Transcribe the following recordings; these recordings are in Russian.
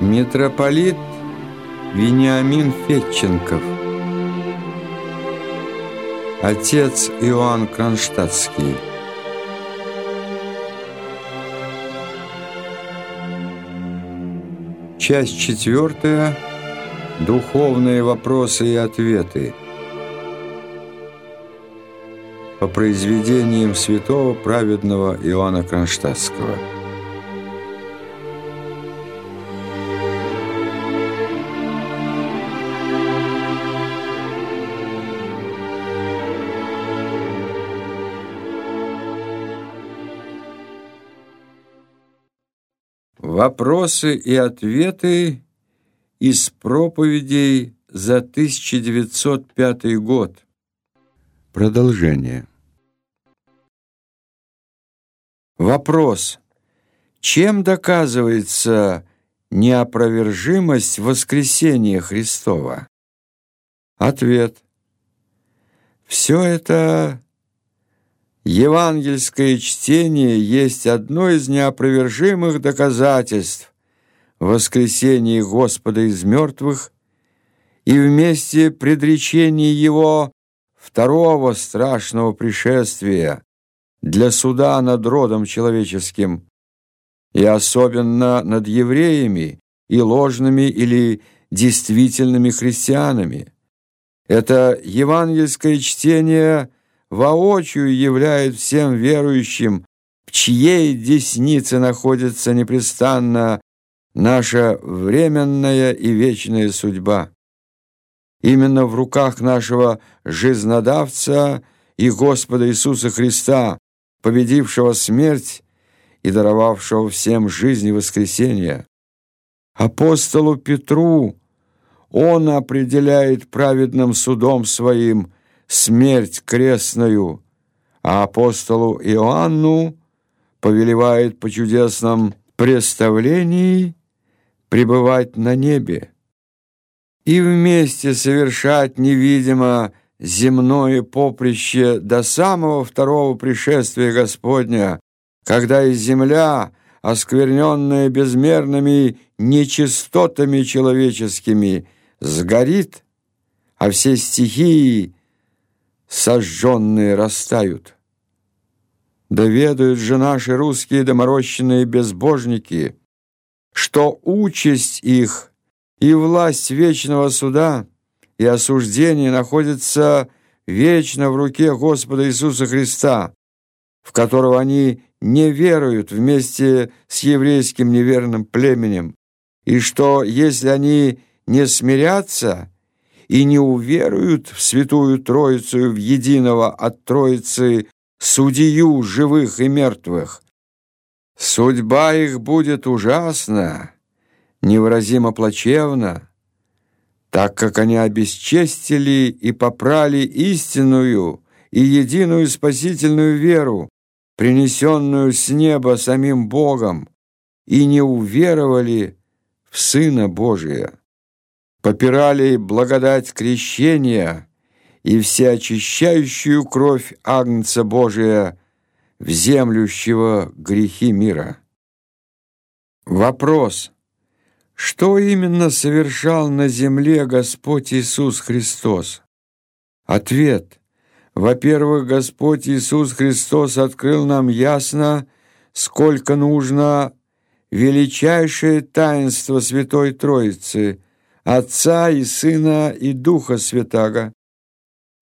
Митрополит Вениамин Фетченков. Отец Иоанн Кронштадтский. Часть четвертая Духовные вопросы и ответы. По произведениям святого праведного Иоанна Кронштадтского Вопросы и ответы из проповедей за 1905 год. Продолжение. Вопрос. Чем доказывается неопровержимость воскресения Христова? Ответ. Все это Евангельское чтение есть одно из неопровержимых доказательств воскресения Господа из мертвых и вместе предречения Его второго страшного пришествия для суда над родом человеческим и особенно над евреями и ложными или действительными христианами. Это евангельское чтение – воочию являет всем верующим, в чьей деснице находится непрестанно наша временная и вечная судьба. Именно в руках нашего жизнодавца и Господа Иисуса Христа, победившего смерть и даровавшего всем жизнь и воскресение. Апостолу Петру он определяет праведным судом своим – смерть крестную, а апостолу Иоанну повелевает по чудесном представлении пребывать на небе и вместе совершать невидимо земное поприще до самого второго пришествия Господня, когда и земля, оскверненная безмерными нечистотами человеческими, сгорит, а все стихии сожженные растают. Да ведают же наши русские доморощенные безбожники, что участь их и власть вечного суда и осуждения находится вечно в руке Господа Иисуса Христа, в которого они не веруют вместе с еврейским неверным племенем, и что, если они не смирятся и не уверуют в Святую Троицу в единого от Троицы судью живых и мертвых. Судьба их будет ужасна, невыразимо плачевна, так как они обесчестили и попрали истинную и единую спасительную веру, принесенную с неба самим Богом, и не уверовали в Сына Божия попирали благодать крещения и всеочищающую кровь Агнца Божия, вземлющего грехи мира. Вопрос. Что именно совершал на земле Господь Иисус Христос? Ответ. Во-первых, Господь Иисус Христос открыл нам ясно, сколько нужно величайшее таинство Святой Троицы – Отца и Сына и Духа Святаго,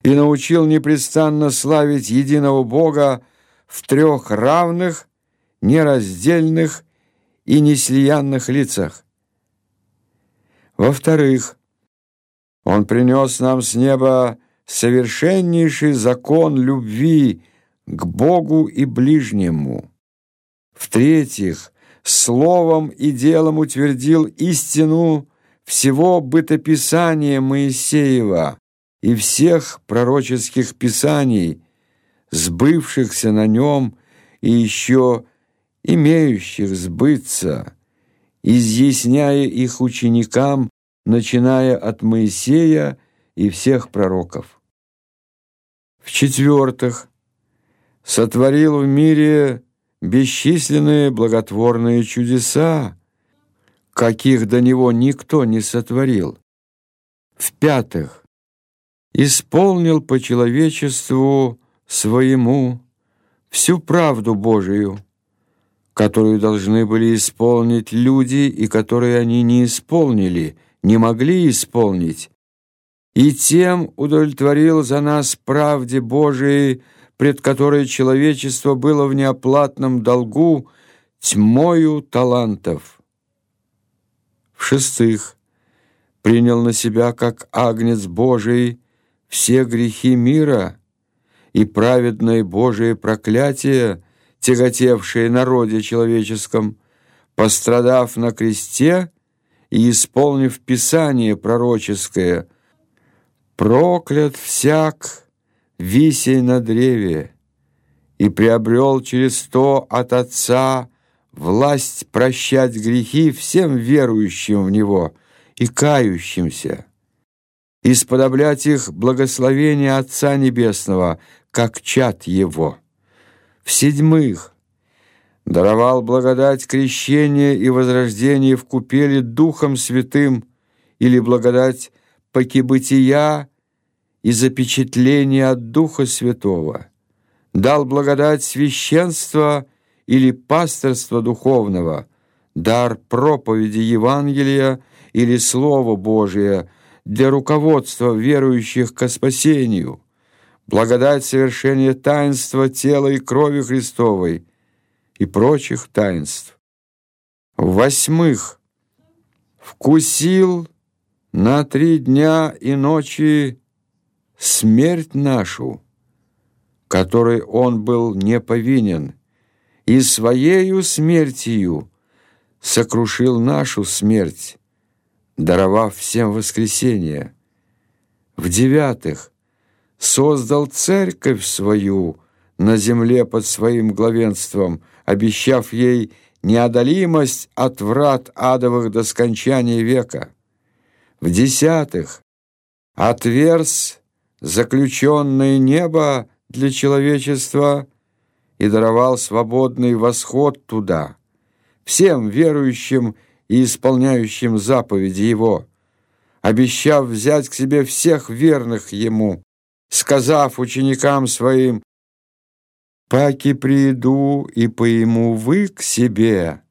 и научил непрестанно славить единого Бога в трех равных, нераздельных и неслиянных лицах. Во-вторых, Он принес нам с неба совершеннейший закон любви к Богу и ближнему. В-третьих, словом и делом утвердил истину всего бытописания Моисеева и всех пророческих писаний, сбывшихся на нем и еще имеющих сбыться, изъясняя их ученикам, начиная от Моисея и всех пророков. В-четвертых, сотворил в мире бесчисленные благотворные чудеса, каких до него никто не сотворил. В-пятых, исполнил по человечеству своему всю правду Божию, которую должны были исполнить люди и которые они не исполнили, не могли исполнить, и тем удовлетворил за нас правде Божией, пред которой человечество было в неоплатном долгу тьмою талантов. В-шестых, принял на себя, как агнец Божий, все грехи мира и праведное Божие проклятие, тяготевшее народе человеческом, пострадав на кресте и исполнив Писание пророческое, проклят всяк, висей на древе, и приобрел через то от Отца власть прощать грехи всем верующим в Него и кающимся, и сподоблять их благословение Отца Небесного, как чад Его. В-седьмых, даровал благодать крещения и возрождения в купели Духом Святым или благодать покибытия и запечатления от Духа Святого, дал благодать священства или пасторства духовного, дар проповеди Евангелия или Слова Божия для руководства верующих к спасению, благодать совершения таинства тела и крови Христовой и прочих таинств. Восьмых, вкусил на три дня и ночи смерть нашу, которой он был не повинен, и своею смертью сокрушил нашу смерть, даровав всем воскресение. В-девятых, создал церковь свою на земле под своим главенством, обещав ей неодолимость от врат адовых до скончания века. В-десятых, отверз заключенное небо для человечества и даровал свободный восход туда, всем верующим и исполняющим заповеди Его, обещав взять к себе всех верных Ему, сказав ученикам своим, «Паки приду и поиму вы к себе,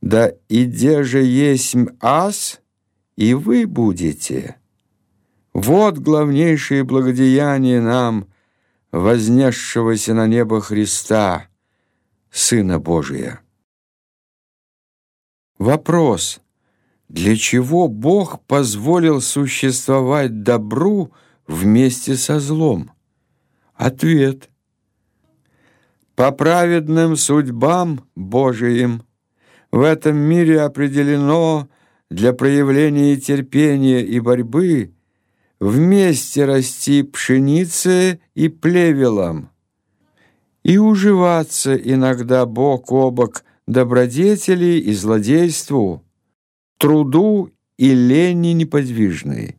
да иде же есть ас, и вы будете». Вот главнейшее благодеяние нам, вознесшегося на небо Христа, Сына Божия. Вопрос, для чего Бог позволил существовать добру вместе со злом? Ответ. По праведным судьбам Божиим в этом мире определено для проявления терпения и борьбы вместе расти пшенице и плевелам и уживаться иногда бок о бок добродетели и злодейству, труду и лени неподвижной.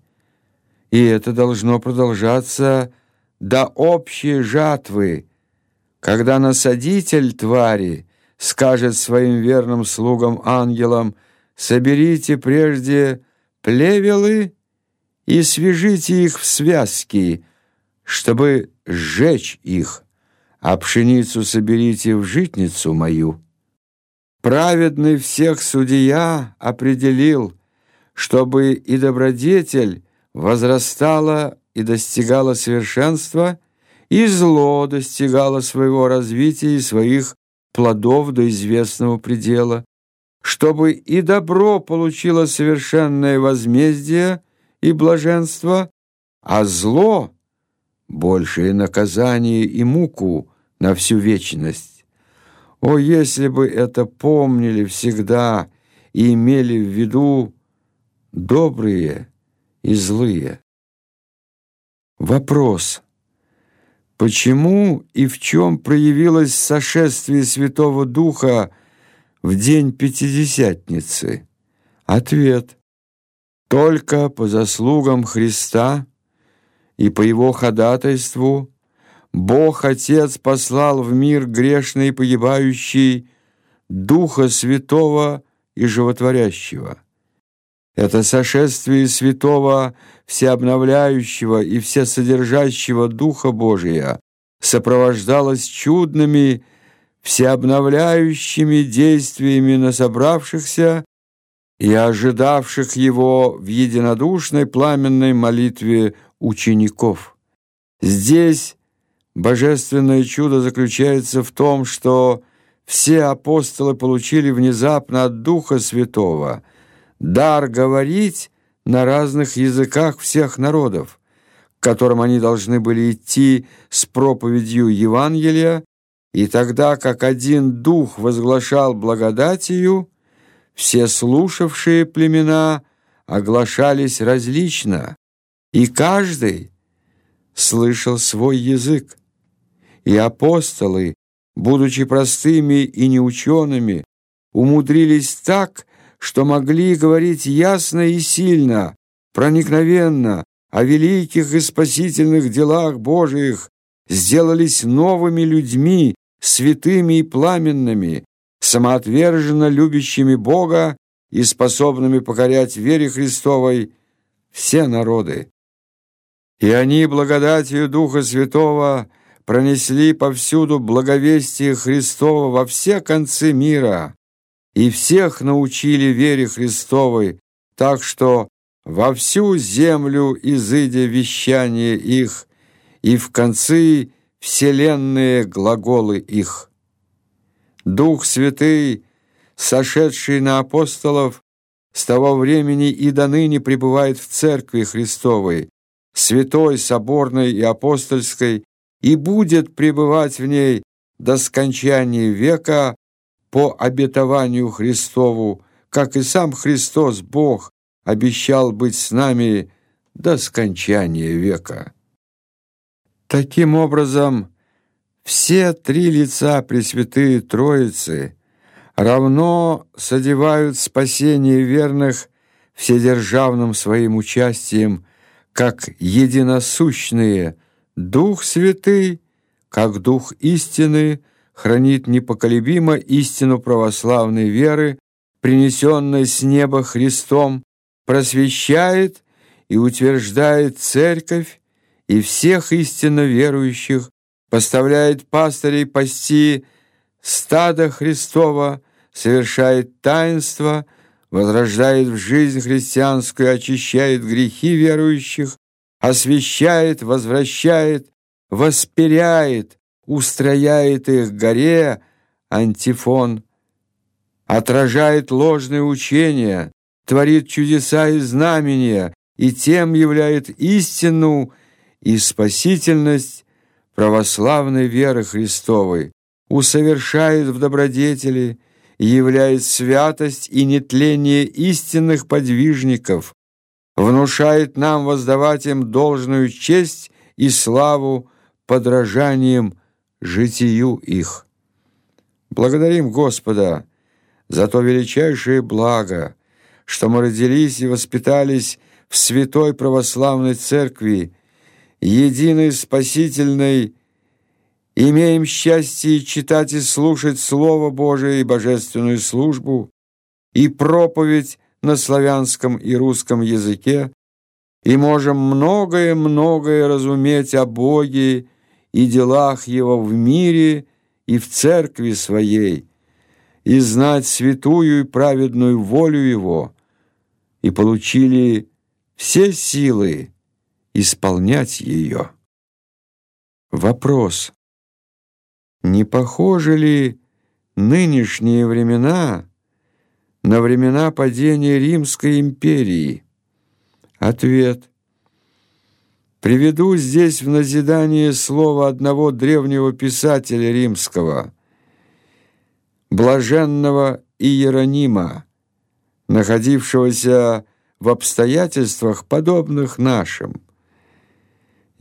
И это должно продолжаться до общей жатвы, когда насадитель твари скажет своим верным слугам-ангелам «Соберите прежде плевелы и свяжите их в связки, чтобы сжечь их, а пшеницу соберите в житницу мою». Праведный всех судья определил, чтобы и добродетель возрастала и достигала совершенства, и зло достигало своего развития и своих плодов до известного предела, чтобы и добро получило совершенное возмездие и блаженство, а зло — большее наказание и муку на всю вечность. О, если бы это помнили всегда и имели в виду добрые и злые. Вопрос. Почему и в чем проявилось сошествие Святого Духа в день Пятидесятницы? Ответ. Только по заслугам Христа и по Его ходатайству Бог Отец послал в мир грешный и погибающий Духа Святого и животворящего. Это сошествие святого, всеобновляющего и всесодержащего Духа Божия сопровождалось чудными, всеобновляющими действиями на собравшихся и ожидавших его в единодушной пламенной молитве учеников. Здесь божественное чудо заключается в том, что все апостолы получили внезапно от Духа Святого дар говорить на разных языках всех народов, к которым они должны были идти с проповедью Евангелия, и тогда как один Дух возглашал благодатью, все слушавшие племена оглашались различно, и каждый слышал свой язык. И апостолы, будучи простыми и неучеными, умудрились так, что могли говорить ясно и сильно, проникновенно о великих и спасительных делах Божиих, сделались новыми людьми, святыми и пламенными, самоотверженно любящими Бога и способными покорять вере Христовой все народы. И они благодатью Духа Святого пронесли повсюду благовестие Христова во все концы мира и всех научили вере Христовой, так что во всю землю изыдя вещание их, и в концы вселенные глаголы их. Дух Святый, сошедший на апостолов, с того времени и до ныне пребывает в Церкви Христовой, святой, соборной и апостольской, и будет пребывать в ней до скончания века по обетованию Христову, как и сам Христос, Бог, обещал быть с нами до скончания века. Таким образом, все три лица Пресвятые Троицы равно содевают спасение верных вседержавным своим участием, как единосущные Дух Святый, как Дух истины, хранит непоколебимо истину православной веры, принесенной с неба Христом, просвещает и утверждает Церковь и всех истинно верующих, поставляет пастырей пасти стада Христова, совершает таинство, возрождает в жизнь христианскую, очищает грехи верующих, освящает, возвращает, воспиряет, устрояет их горе, антифон, отражает ложные учения, творит чудеса и знамения, и тем являет истину и спасительность православной веры Христовой, усовершает в добродетели и являет святость и нетление истинных подвижников, внушает нам воздавать им должную честь и славу подражанием житию их. Благодарим Господа за то величайшее благо, что мы родились и воспитались в святой православной церкви, единой спасительной, имеем счастье читать и слушать Слово Божие и божественную службу, и проповедь на славянском и русском языке, и можем многое-многое разуметь о Боге и делах Его в мире и в церкви Своей, и знать святую и праведную волю Его, и получили все силы исполнять ее. Вопрос. Не похожи ли нынешние времена на времена падения Римской империи? Ответ. Приведу здесь в назидание слово одного древнего писателя римского, блаженного Иеронима, находившегося в обстоятельствах, подобных нашим.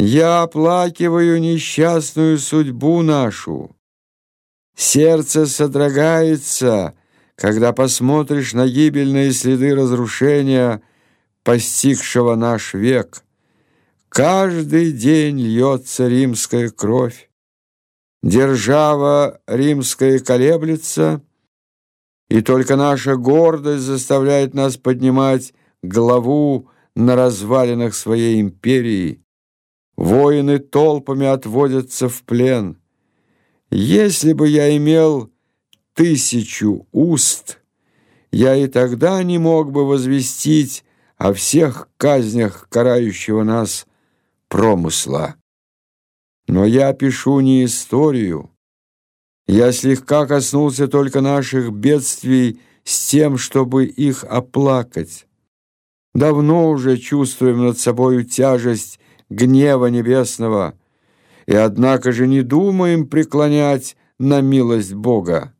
«Я оплакиваю несчастную судьбу нашу. Сердце содрогается, когда посмотришь на гибельные следы разрушения, постигшего наш век». Каждый день льется римская кровь. Держава римская колеблется, и только наша гордость заставляет нас поднимать главу на развалинах своей империи. Воины толпами отводятся в плен. Если бы я имел тысячу уст, я и тогда не мог бы возвестить о всех казнях карающего нас промысла. Но я пишу не историю. Я слегка коснулся только наших бедствий с тем, чтобы их оплакать. Давно уже чувствуем над собою тяжесть гнева небесного, и однако же не думаем преклонять на милость Бога.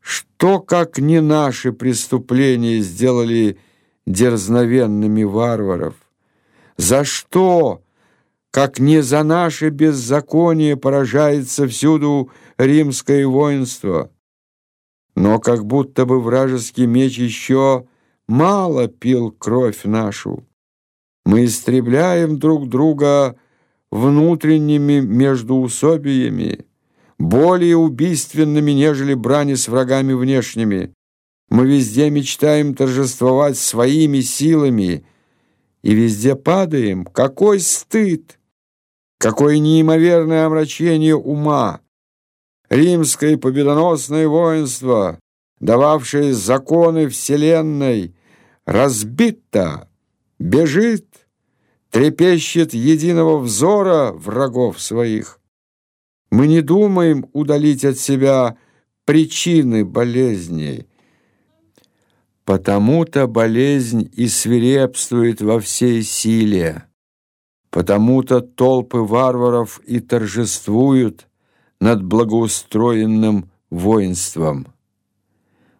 Что, как не наши преступления, сделали дерзновенными варваров? За что, как не за наше беззаконие, поражается всюду римское воинство? Но как будто бы вражеский меч еще мало пил кровь нашу. Мы истребляем друг друга внутренними междуусобиями, более убийственными, нежели брани с врагами внешними. Мы везде мечтаем торжествовать своими силами и везде падаем. Какой стыд! Какое неимоверное омрачение ума! Римское победоносное воинство, дававшее законы вселенной, разбито, бежит, трепещет единого взора врагов своих. Мы не думаем удалить от себя причины болезней. Потому-то болезнь и свирепствует во всей силе. Потому-то толпы варваров и торжествуют над благоустроенным воинством.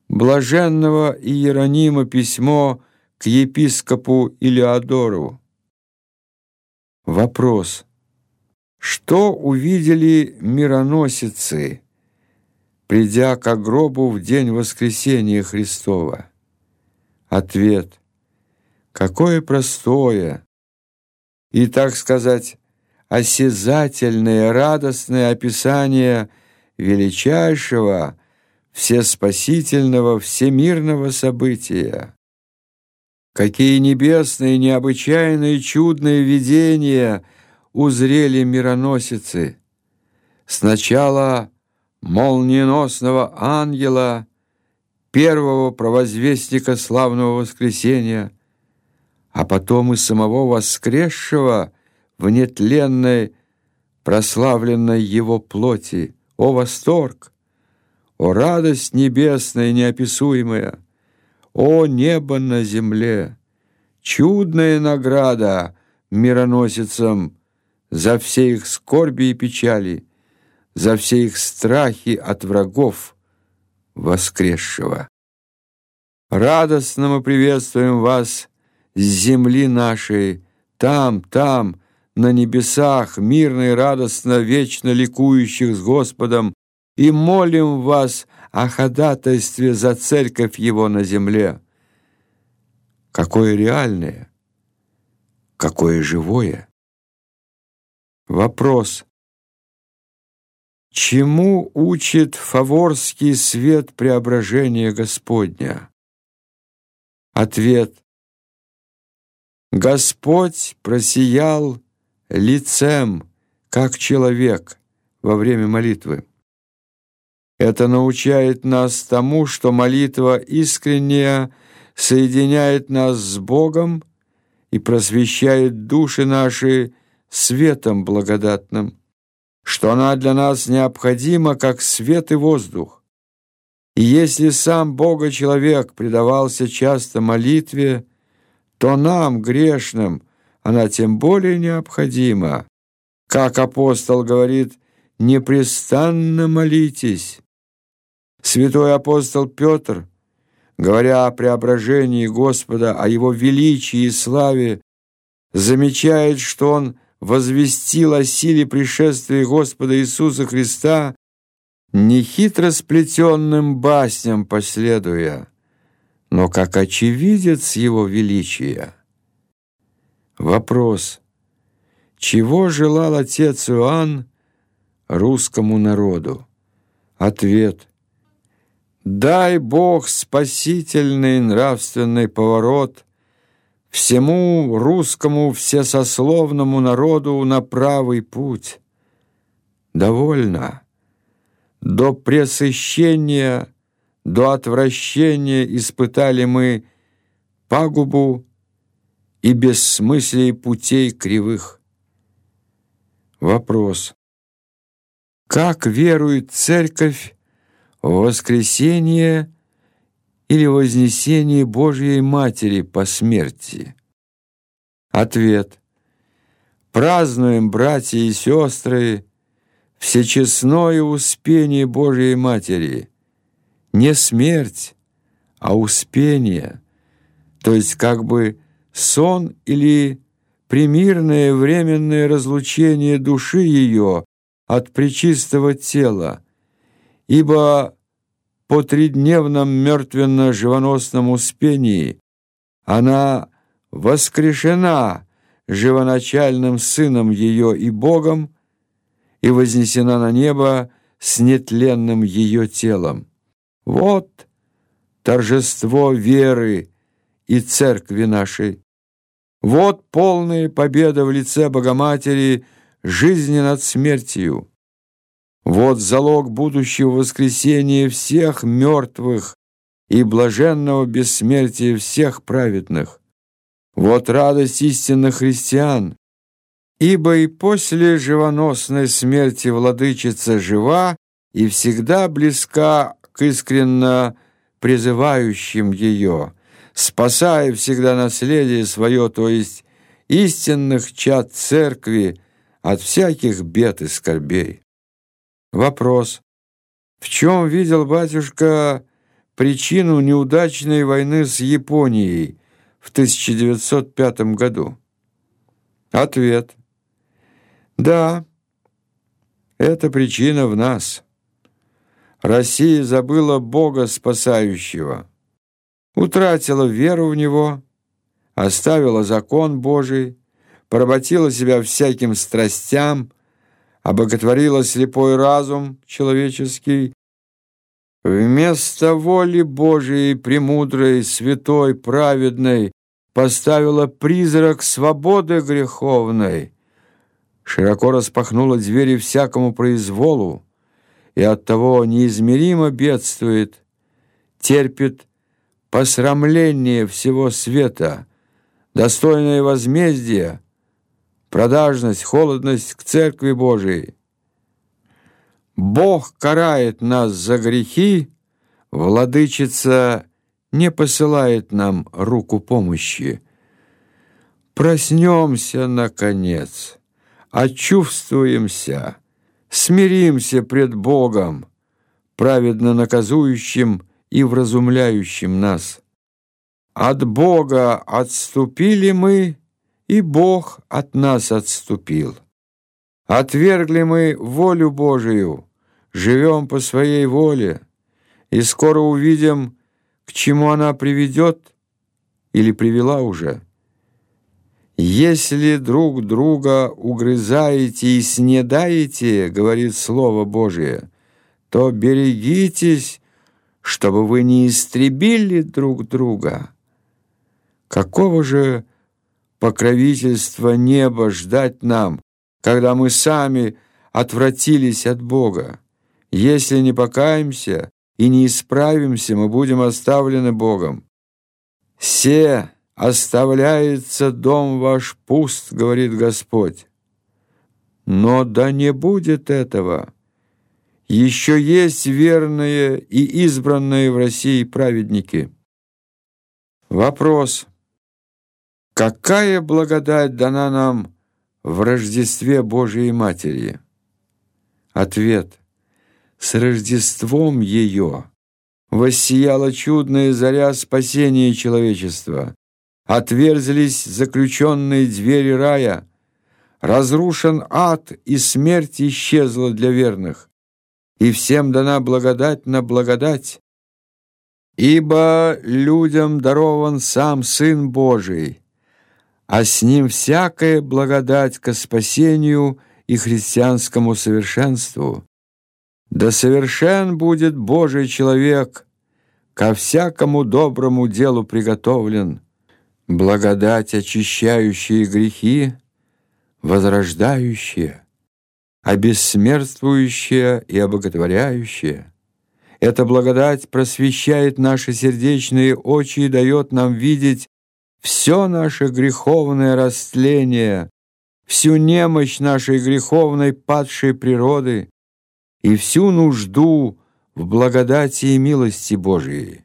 Блаженного Иеронима письмо к епископу Илеодору. Вопрос. Что увидели мироносицы, придя к гробу в день воскресения Христова? Ответ. Какое простое и, так сказать, осязательное, радостное описание величайшего, всеспасительного, всемирного события. Какие небесные, необычайные, чудные видения узрели мироносицы. Сначала молниеносного ангела, первого провозвестника славного воскресения, а потом и самого воскресшего в нетленной, прославленной его плоти. О восторг! О радость небесная неописуемая! О небо на земле! Чудная награда мироносицам за все их скорби и печали, за все их страхи от врагов воскресшего. Радостно мы приветствуем вас с земли нашей, там, там, на небесах, мирно и радостно, вечно ликующих с Господом, и молим вас о ходатайстве за церковь Его на земле. Какое реальное, какое живое. Вопрос. Чему учит фаворский свет преображения Господня? Ответ. Господь просиял лицем, как человек во время молитвы. Это научает нас тому, что молитва искренняя соединяет нас с Богом и просвещает души наши светом благодатным, что она для нас необходима, как свет и воздух. И если сам Бога-человек предавался часто молитве, то нам, грешным, она тем более необходима. Как апостол говорит, непрестанно молитесь. Святой апостол Петр, говоря о преображении Господа, о Его величии и славе, замечает, что Он возвестил о силе пришествия Господа Иисуса Христа нехитро сплетенным басням последуя, но как очевидец Его величия. Вопрос. Чего желал отец Иоанн русскому народу? Ответ. Дай Бог спасительный нравственный поворот Всему русскому всесословному народу на правый путь. Довольно. До пресыщения, до отвращения испытали мы пагубу и бессмыслие путей кривых. Вопрос. Как верует Церковь воскресение или вознесение Божьей Матери по смерти? Ответ. Празднуем, братья и сестры, всечестное успение Божьей Матери. Не смерть, а успение, то есть как бы сон или примирное временное разлучение души ее от причистого тела, ибо по тридневном мертвенно-живоносном успении она воскрешена живоначальным Сыном ее и Богом и вознесена на небо с нетленным ее телом. Вот торжество веры и церкви нашей. Вот полная победа в лице Богоматери жизни над смертью. Вот залог будущего воскресения всех мертвых и блаженного бессмертия всех праведных. Вот радость истинных христиан. Ибо и после живоносной смерти владычица жива и всегда близка к искренно призывающим ее, спасая всегда наследие свое, то есть истинных чад церкви от всяких бед и скорбей. Вопрос. В чем видел батюшка причину неудачной войны с Японией в 1905 году? Ответ. Да, эта причина в нас. Россия забыла Бога спасающего, утратила веру в Него, оставила закон Божий, поработила себя всяким страстям, обоготворила слепой разум человеческий, вместо воли Божией, премудрой, святой, праведной, поставила призрак свободы греховной, широко распахнула двери всякому произволу и оттого неизмеримо бедствует, терпит посрамление всего света, достойное возмездия, продажность, холодность к Церкви Божией. Бог карает нас за грехи, Владычица не посылает нам руку помощи. Проснемся, наконец, очувствуемся, смиримся пред Богом, праведно наказующим и вразумляющим нас. От Бога отступили мы, и Бог от нас отступил. Отвергли мы волю Божию, живем по своей воле, и скоро увидим, к чему она приведет или привела уже. «Если друг друга угрызаете и снедаете, — говорит Слово Божие, — то берегитесь, чтобы вы не истребили друг друга». Какого же покровительства неба ждать нам, когда мы сами отвратились от Бога. Если не покаемся и не исправимся, мы будем оставлены Богом. «Се оставляется дом ваш пуст», — говорит Господь. Но да не будет этого. Еще есть верные и избранные в России праведники. Вопрос. Какая благодать дана нам в Рождестве Божией Матери? Ответ. С Рождеством ее воссияла чудная заря спасения человечества. Отверзлись заключенные двери рая, разрушен ад, и смерть исчезла для верных. И всем дана благодать на благодать, ибо людям дарован сам Сын Божий, а с ним всякая благодать ко спасению и христианскому совершенству. Да совершен будет Божий человек ко всякому доброму делу приготовлен, благодать, очищающие грехи, возрождающая, обессмертствующая и обоготворяющая. Эта благодать просвещает наши сердечные очи и дает нам видеть все наше греховное растление, всю немощь нашей греховной падшей природы и всю нужду в благодати и милости Божией.